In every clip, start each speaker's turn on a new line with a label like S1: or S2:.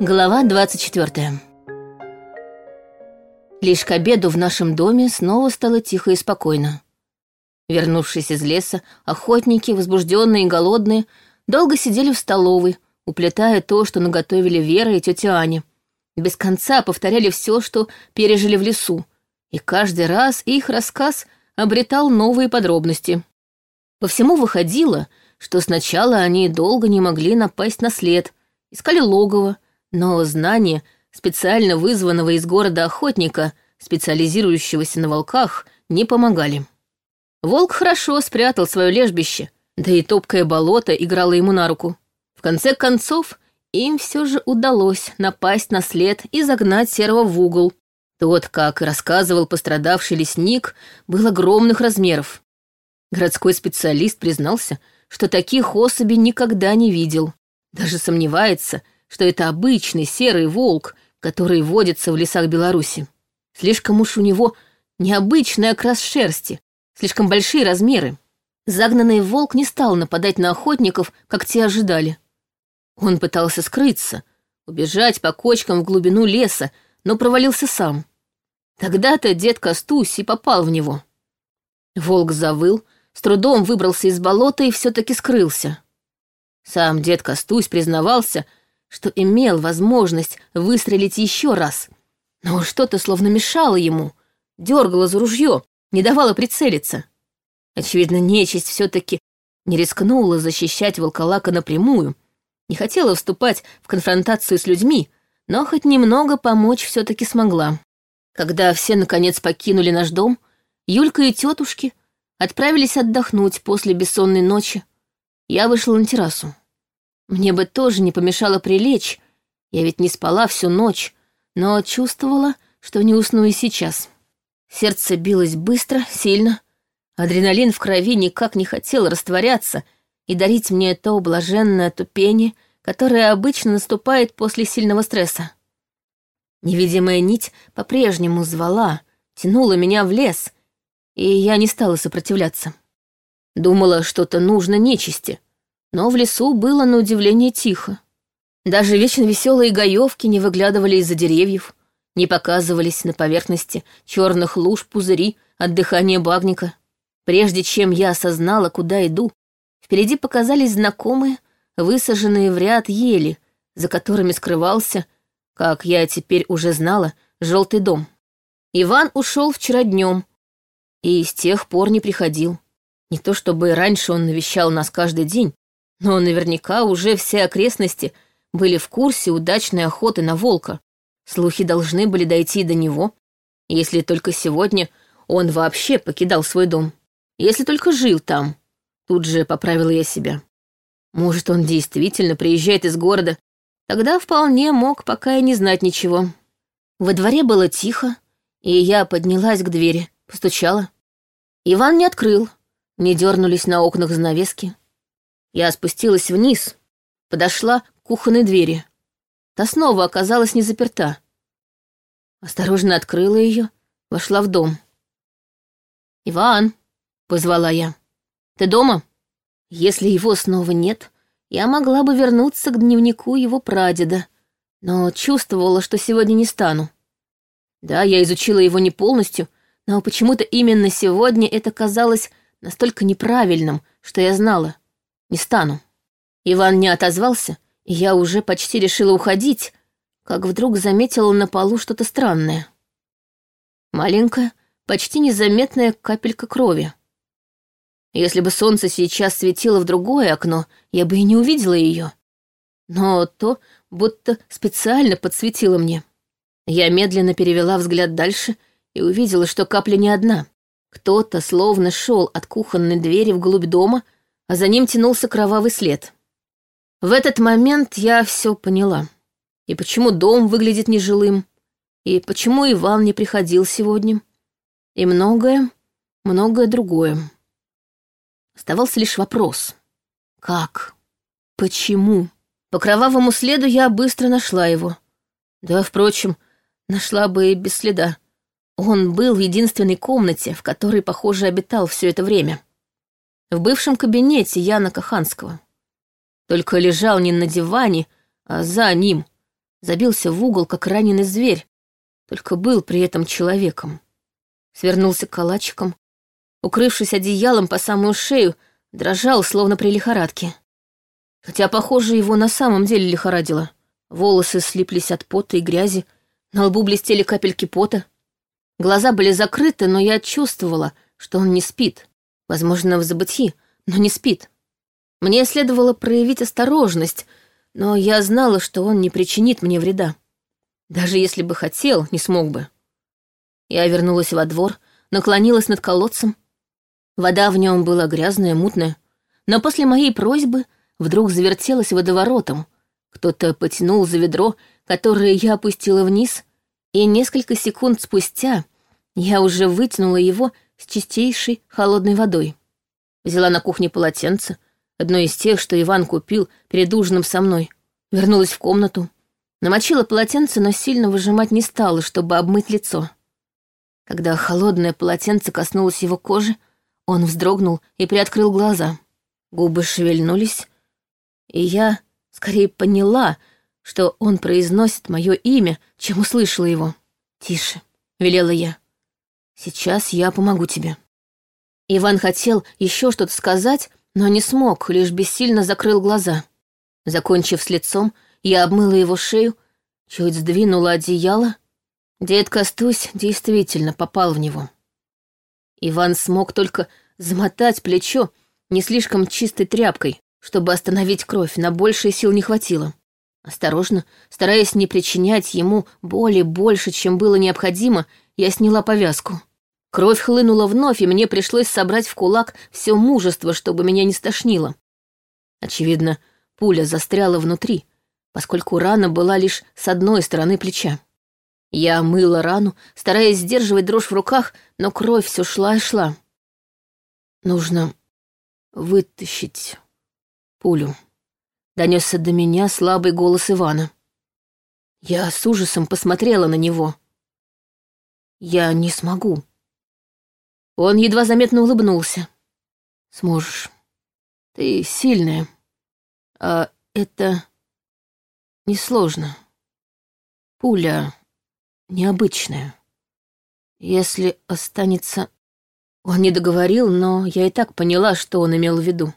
S1: Глава 24 Лишь к обеду в нашем доме снова стало тихо и спокойно. Вернувшись из леса, охотники, возбужденные и голодные, долго сидели в столовой, уплетая то, что наготовили Вера и тетя Аня. Без конца повторяли все, что пережили в лесу, и каждый раз их рассказ обретал новые подробности. По всему выходило, что сначала они долго не могли напасть на след, искали логово, но знание специально вызванного из города охотника, специализирующегося на волках, не помогали. Волк хорошо спрятал свое лежбище, да и топкое болото играло ему на руку. В конце концов, им все же удалось напасть на след и загнать серого в угол. Тот, как и рассказывал пострадавший лесник, был огромных размеров. Городской специалист признался, что таких особей никогда не видел. Даже сомневается — что это обычный серый волк, который водится в лесах Беларуси. Слишком уж у него необычный окрас шерсти, слишком большие размеры. Загнанный волк не стал нападать на охотников, как те ожидали. Он пытался скрыться, убежать по кочкам в глубину леса, но провалился сам. Тогда-то дед Костусь и попал в него. Волк завыл, с трудом выбрался из болота и все-таки скрылся. Сам дед Костусь признавался, что имел возможность выстрелить еще раз. Но что-то словно мешало ему, дергало за ружье, не давало прицелиться. Очевидно, нечисть все-таки не рискнула защищать волколака напрямую, не хотела вступать в конфронтацию с людьми, но хоть немного помочь все-таки смогла. Когда все, наконец, покинули наш дом, Юлька и тетушки отправились отдохнуть после бессонной ночи. Я вышла на террасу. Мне бы тоже не помешало прилечь, я ведь не спала всю ночь, но чувствовала, что не усну и сейчас. Сердце билось быстро, сильно. Адреналин в крови никак не хотел растворяться и дарить мне то блаженное тупение, которое обычно наступает после сильного стресса. Невидимая нить по-прежнему звала, тянула меня в лес, и я не стала сопротивляться. Думала, что-то нужно нечисти, но в лесу было на удивление тихо. Даже вечно веселые гаевки не выглядывали из-за деревьев, не показывались на поверхности черных луж пузыри от дыхания багника. Прежде чем я осознала, куда иду, впереди показались знакомые, высаженные в ряд ели, за которыми скрывался, как я теперь уже знала, желтый дом. Иван ушел вчера днем и с тех пор не приходил. Не то чтобы раньше он навещал нас каждый день, но наверняка уже все окрестности были в курсе удачной охоты на волка. Слухи должны были дойти до него, если только сегодня он вообще покидал свой дом. Если только жил там. Тут же поправила я себя. Может, он действительно приезжает из города. Тогда вполне мог пока и не знать ничего. Во дворе было тихо, и я поднялась к двери, постучала. Иван не открыл, не дернулись на окнах занавески. Я спустилась вниз, подошла к кухонной двери. Та снова оказалась не заперта. Осторожно открыла ее, вошла в дом. «Иван!» — позвала я. «Ты дома?» Если его снова нет, я могла бы вернуться к дневнику его прадеда, но чувствовала, что сегодня не стану. Да, я изучила его не полностью, но почему-то именно сегодня это казалось настолько неправильным, что я знала — не стану. Иван не отозвался, и я уже почти решила уходить, как вдруг заметила на полу что-то странное. Маленькая, почти незаметная капелька крови. Если бы солнце сейчас светило в другое окно, я бы и не увидела ее. Но то будто специально подсветило мне. Я медленно перевела взгляд дальше и увидела, что капля не одна. Кто-то словно шел от кухонной двери вглубь дома а за ним тянулся кровавый след. В этот момент я все поняла. И почему дом выглядит нежилым, и почему Иван не приходил сегодня, и многое, многое другое. Оставался лишь вопрос. Как? Почему? По кровавому следу я быстро нашла его. Да, впрочем, нашла бы и без следа. Он был в единственной комнате, в которой, похоже, обитал все это время в бывшем кабинете Яна Каханского. Только лежал не на диване, а за ним, забился в угол, как раненый зверь, только был при этом человеком. Свернулся калачиком, укрывшись одеялом по самую шею, дрожал, словно при лихорадке. Хотя, похоже, его на самом деле лихорадило. Волосы слиплись от пота и грязи, на лбу блестели капельки пота. Глаза были закрыты, но я чувствовала, что он не спит. Возможно, в забытии, но не спит. Мне следовало проявить осторожность, но я знала, что он не причинит мне вреда. Даже если бы хотел, не смог бы. Я вернулась во двор, наклонилась над колодцем. Вода в нем была грязная, мутная, но после моей просьбы вдруг завертелась водоворотом. Кто-то потянул за ведро, которое я опустила вниз, и несколько секунд спустя я уже вытянула его с чистейшей холодной водой. Взяла на кухне полотенце, одно из тех, что Иван купил перед ужином со мной. Вернулась в комнату. Намочила полотенце, но сильно выжимать не стала, чтобы обмыть лицо. Когда холодное полотенце коснулось его кожи, он вздрогнул и приоткрыл глаза. Губы шевельнулись, и я скорее поняла, что он произносит мое имя, чем услышала его. «Тише», — велела я. «Сейчас я помогу тебе». Иван хотел еще что-то сказать, но не смог, лишь бессильно закрыл глаза. Закончив с лицом, я обмыла его шею, чуть сдвинула одеяло. Дед Костусь действительно попал в него. Иван смог только замотать плечо не слишком чистой тряпкой, чтобы остановить кровь, на большее сил не хватило. Осторожно, стараясь не причинять ему боли больше, чем было необходимо, я сняла повязку. Кровь хлынула вновь, и мне пришлось собрать в кулак все мужество, чтобы меня не стошнило. Очевидно, пуля застряла внутри, поскольку рана была лишь с одной стороны плеча. Я мыла рану, стараясь сдерживать дрожь в руках, но кровь все шла и шла. Нужно вытащить пулю. Донесся до меня слабый голос Ивана. Я с ужасом посмотрела на него. Я не смогу. Он едва заметно улыбнулся. Сможешь. Ты сильная. А это несложно. Пуля необычная. Если останется... Он не договорил, но я и так поняла, что он имел в виду.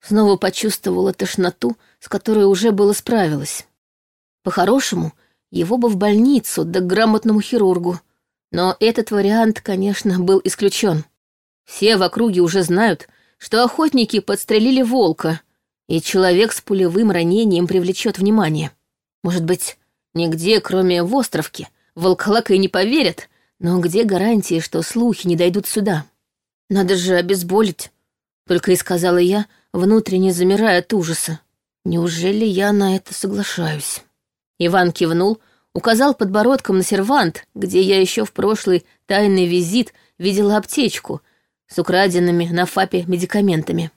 S1: Снова почувствовала тошноту, с которой уже было справилась. По-хорошему, его бы в больницу, да к грамотному хирургу, но этот вариант, конечно, был исключен. Все в округе уже знают, что охотники подстрелили волка, и человек с пулевым ранением привлечет внимание. Может быть, нигде, кроме в островке, волколака и не поверят, но где гарантии, что слухи не дойдут сюда? Надо же обезболить, только и сказала я, внутренне замирая от ужаса. Неужели я на это соглашаюсь? Иван кивнул, указал подбородком на сервант, где я еще в прошлый тайный визит видела аптечку с украденными на ФАПе медикаментами.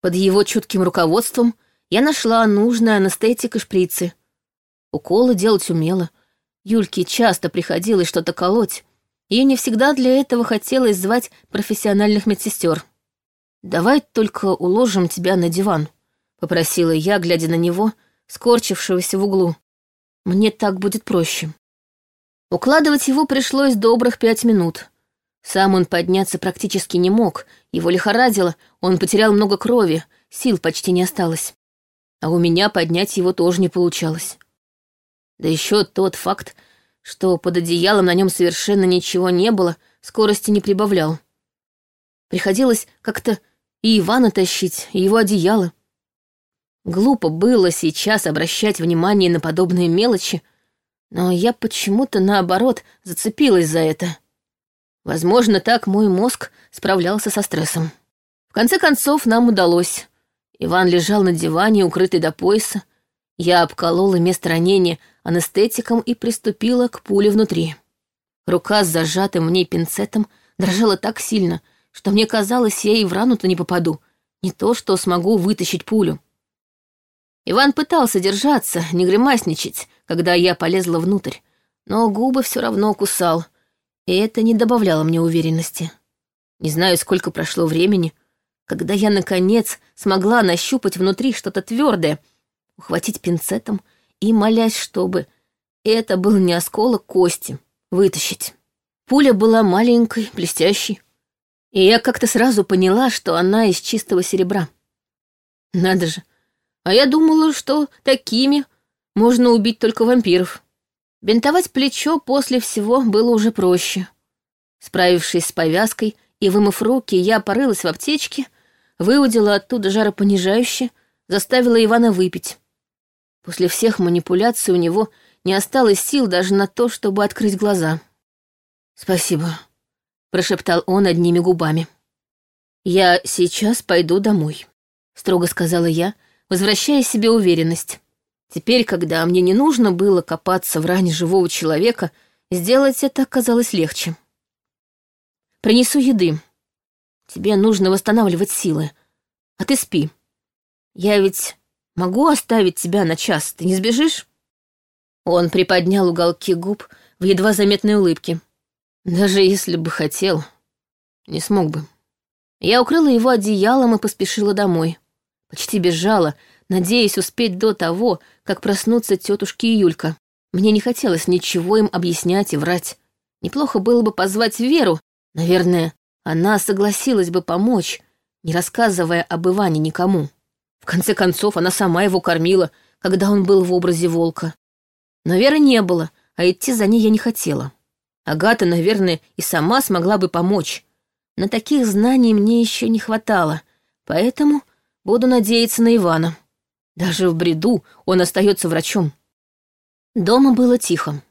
S1: Под его чутким руководством я нашла нужные анестетик и шприцы. Уколы делать умела. Юльке часто приходилось что-то колоть, и не всегда для этого хотелось звать профессиональных медсестер. «Давай только уложим тебя на диван», — попросила я, глядя на него, скорчившегося в углу. Мне так будет проще. Укладывать его пришлось добрых пять минут. Сам он подняться практически не мог, его лихорадило, он потерял много крови, сил почти не осталось. А у меня поднять его тоже не получалось. Да еще тот факт, что под одеялом на нем совершенно ничего не было, скорости не прибавлял. Приходилось как-то и Ивана тащить, и его одеяло. Глупо было сейчас обращать внимание на подобные мелочи, но я почему-то, наоборот, зацепилась за это. Возможно, так мой мозг справлялся со стрессом. В конце концов, нам удалось. Иван лежал на диване, укрытый до пояса. Я обколола место ранения анестетиком и приступила к пуле внутри. Рука с зажатым в ней пинцетом дрожала так сильно, что мне казалось, я и в рану-то не попаду. Не то, что смогу вытащить пулю. Иван пытался держаться, не гримасничать, когда я полезла внутрь, но губы все равно кусал, и это не добавляло мне уверенности. Не знаю, сколько прошло времени, когда я, наконец, смогла нащупать внутри что-то твердое, ухватить пинцетом и молясь, чтобы это был не осколок кости, вытащить. Пуля была маленькой, блестящей, и я как-то сразу поняла, что она из чистого серебра. Надо же, а я думала, что такими можно убить только вампиров. Бинтовать плечо после всего было уже проще. Справившись с повязкой и вымыв руки, я порылась в аптечке, выудила оттуда жаропонижающее, заставила Ивана выпить. После всех манипуляций у него не осталось сил даже на то, чтобы открыть глаза. «Спасибо», — прошептал он одними губами. «Я сейчас пойду домой», — строго сказала я, возвращая себе уверенность. Теперь, когда мне не нужно было копаться в ране живого человека, сделать это оказалось легче. «Принесу еды. Тебе нужно восстанавливать силы. А ты спи. Я ведь могу оставить тебя на час, ты не сбежишь?» Он приподнял уголки губ в едва заметной улыбке. «Даже если бы хотел, не смог бы». Я укрыла его одеялом и поспешила домой. Почти бежала, надеясь успеть до того, как проснутся тетушки и Юлька. Мне не хотелось ничего им объяснять и врать. Неплохо было бы позвать Веру. Наверное, она согласилась бы помочь, не рассказывая об Иване никому. В конце концов, она сама его кормила, когда он был в образе волка. Но Веры не было, а идти за ней я не хотела. Агата, наверное, и сама смогла бы помочь. Но таких знаний мне еще не хватало, поэтому буду надеяться на Ивана. Даже в бреду он остается врачом. Дома было тихо.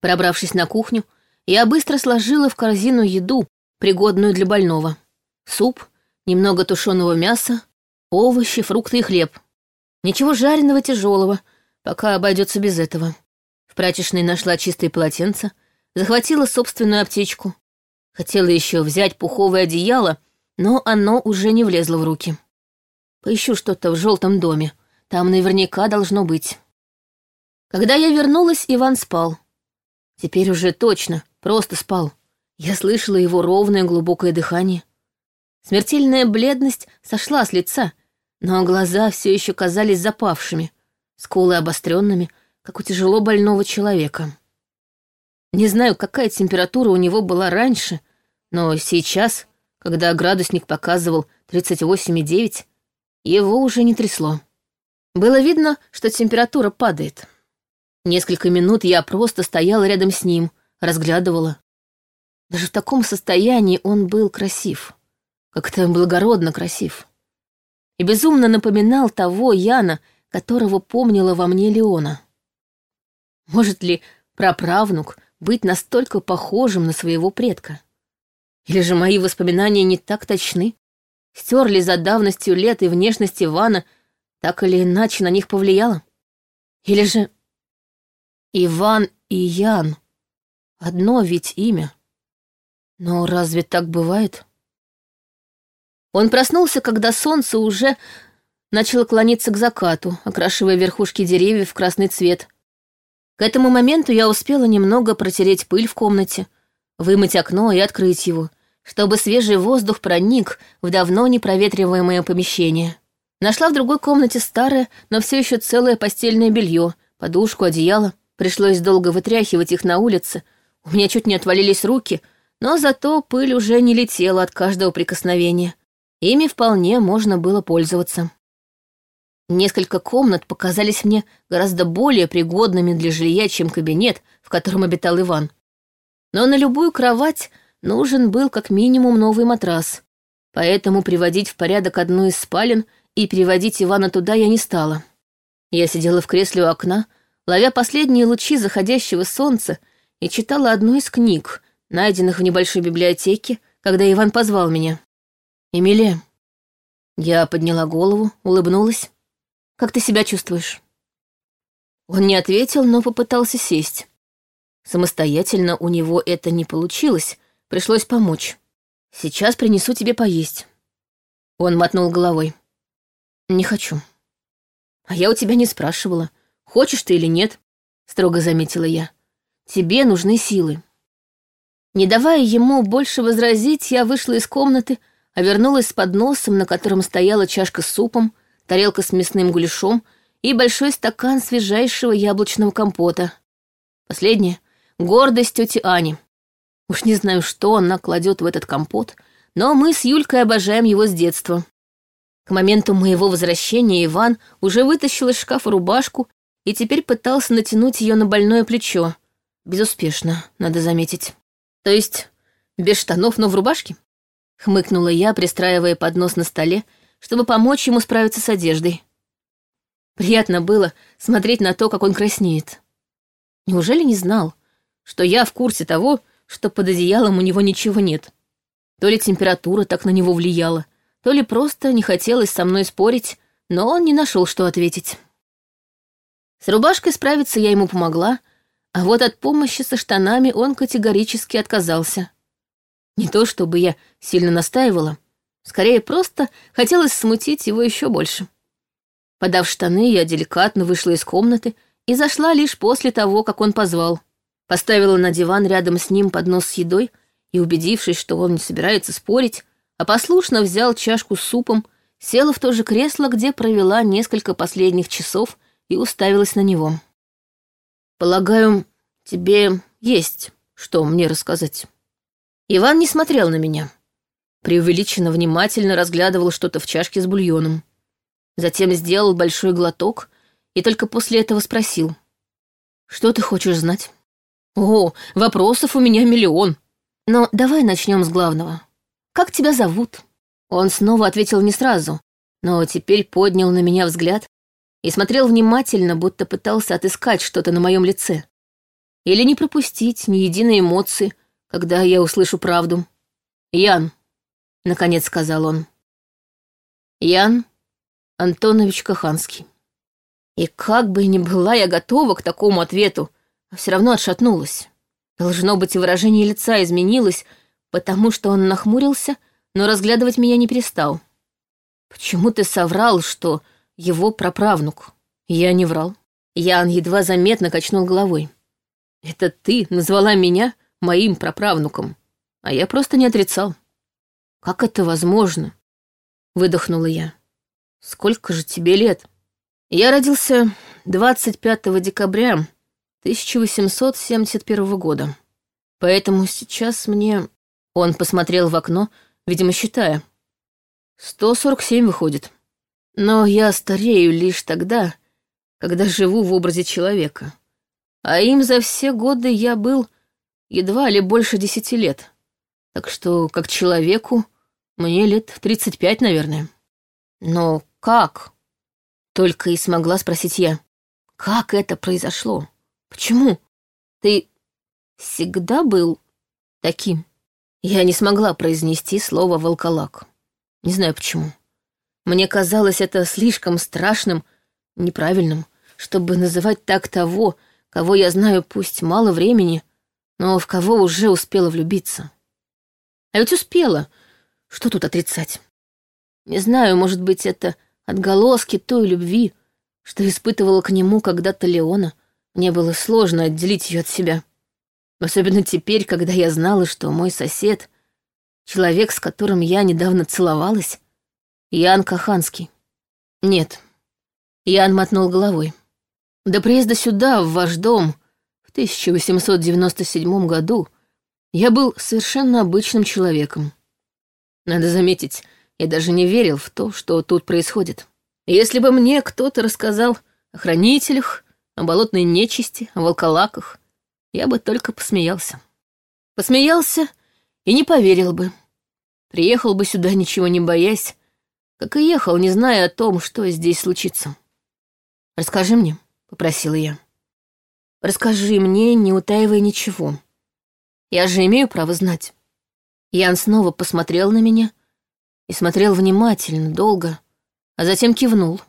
S1: Пробравшись на кухню, я быстро сложила в корзину еду, пригодную для больного. Суп, немного тушеного мяса, овощи, фрукты и хлеб. Ничего жареного тяжелого, пока обойдется без этого. В прачечной нашла чистые полотенца, захватила собственную аптечку. Хотела еще взять пуховое одеяло, но оно уже не влезло в руки. Поищу что-то в желтом доме. Там наверняка должно быть. Когда я вернулась, Иван спал. Теперь уже точно, просто спал. Я слышала его ровное глубокое дыхание. Смертельная бледность сошла с лица, но глаза все еще казались запавшими, скулы обостренными, как у тяжело больного человека. Не знаю, какая температура у него была раньше, но сейчас, когда градусник показывал 38,9, его уже не трясло. Было видно, что температура падает. Несколько минут я просто стояла рядом с ним, разглядывала. Даже в таком состоянии он был красив. Как-то благородно красив. И безумно напоминал того Яна, которого помнила во мне Леона. Может ли праправнук быть настолько похожим на своего предка? Или же мои воспоминания не так точны? Стерли за давностью лет и внешность Ивана, так или иначе на них повлияло? Или же Иван и Ян? Одно ведь имя. Но разве так бывает? Он проснулся, когда солнце уже начало клониться к закату, окрашивая верхушки деревьев в красный цвет. К этому моменту я успела немного протереть пыль в комнате, вымыть окно и открыть его, чтобы свежий воздух проник в давно непроветриваемое помещение. Нашла в другой комнате старое, но все еще целое постельное белье, подушку, одеяло. Пришлось долго вытряхивать их на улице. У меня чуть не отвалились руки, но зато пыль уже не летела от каждого прикосновения. Ими вполне можно было пользоваться. Несколько комнат показались мне гораздо более пригодными для жилья, чем кабинет, в котором обитал Иван. Но на любую кровать нужен был как минимум новый матрас. Поэтому приводить в порядок одну из спален и переводить Ивана туда я не стала. Я сидела в кресле у окна, ловя последние лучи заходящего солнца и читала одну из книг, найденных в небольшой библиотеке, когда Иван позвал меня. «Эмилия». Я подняла голову, улыбнулась. «Как ты себя чувствуешь?» Он не ответил, но попытался сесть. Самостоятельно у него это не получилось, Пришлось помочь. Сейчас принесу тебе поесть. Он мотнул головой. Не хочу. А я у тебя не спрашивала, хочешь ты или нет, строго заметила я. Тебе нужны силы. Не давая ему больше возразить, я вышла из комнаты, а вернулась с подносом, на котором стояла чашка с супом, тарелка с мясным гуляшом и большой стакан свежайшего яблочного компота. Последнее — гордость тети Ани. Уж не знаю, что она кладет в этот компот, но мы с Юлькой обожаем его с детства. К моменту моего возвращения Иван уже вытащил из шкафа рубашку и теперь пытался натянуть ее на больное плечо. Безуспешно, надо заметить. То есть без штанов, но в рубашке? Хмыкнула я, пристраивая поднос на столе, чтобы помочь ему справиться с одеждой. Приятно было смотреть на то, как он краснеет. Неужели не знал, что я в курсе того, что под одеялом у него ничего нет? То ли температура так на него влияла, то ли просто не хотелось со мной спорить, но он не нашел, что ответить. С рубашкой справиться я ему помогла, а вот от помощи со штанами он категорически отказался. Не то чтобы я сильно настаивала, скорее просто хотелось смутить его еще больше. Подав штаны, я деликатно вышла из комнаты и зашла лишь после того, как он позвал. Поставила на диван рядом с ним поднос с едой и, убедившись, что он не собирается спорить, а послушно взял чашку с супом, села в то же кресло, где провела несколько последних часов и уставилась на него. «Полагаю, тебе есть что мне рассказать». Иван не смотрел на меня. Преувеличенно внимательно разглядывал что-то в чашке с бульоном. Затем сделал большой глоток и только после этого спросил. «Что ты хочешь знать?» «О, вопросов у меня миллион. Но давай начнем с главного. Как тебя зовут?» Он снова ответил не сразу, но теперь поднял на меня взгляд и смотрел внимательно, будто пытался отыскать что-то на моем лице. Или не пропустить ни единой эмоции, когда я услышу правду. «Ян», — наконец сказал он. «Ян Антонович Каханский». И как бы ни была я готова к такому ответу, все равно отшатнулась. Должно быть, и выражение лица изменилось, потому что он нахмурился, но разглядывать меня не перестал. «Почему ты соврал, что его праправнук?» Я не врал. Ян едва заметно качнул головой. «Это ты назвала меня моим праправнуком, а я просто не отрицал». «Как это возможно?» — выдохнула я. «Сколько же тебе лет?» «Я родился 25 декабря 1871 года. Поэтому сейчас мне он посмотрел в окно, видимо, считая. 147 выходит. Но я старею лишь тогда, когда живу в образе человека. А им за все годы я был едва ли больше десяти лет. Так что, как человеку, мне лет 35, наверное. Но как? Только и смогла спросить я. Как это произошло? Почему? Ты всегда был таким? Я не смогла произнести слово «волколак». Не знаю почему. Мне казалось это слишком страшным, неправильным, чтобы называть так того, кого я знаю пусть мало времени, но в кого уже успела влюбиться. А ведь успела. Что тут отрицать? Не знаю, может быть, это отголоски той любви, что испытывала к нему когда-то Леона. Мне было сложно отделить ее от себя. Особенно теперь, когда я знала, что мой сосед, человек, с которым я недавно целовалась, Ян Каханский. Нет. Ян мотнул головой. До приезда сюда, в ваш дом, в 1897 году, я был совершенно обычным человеком. Надо заметить, я даже не верил в то, что тут происходит. Если бы мне кто-то рассказал о хранителях, о болотной нечисти, о волколаках, я бы только посмеялся. Посмеялся и не поверил бы. Приехал бы сюда, ничего не боясь, как и ехал, не зная о том, что здесь случится. «Расскажи мне», — попросила я. «Расскажи мне, не утаивая ничего. Я же имею право знать». Ян снова посмотрел на меня и смотрел внимательно, долго, а затем кивнул.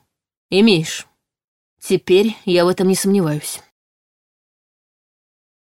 S1: «Имеешь. Теперь я в этом не сомневаюсь».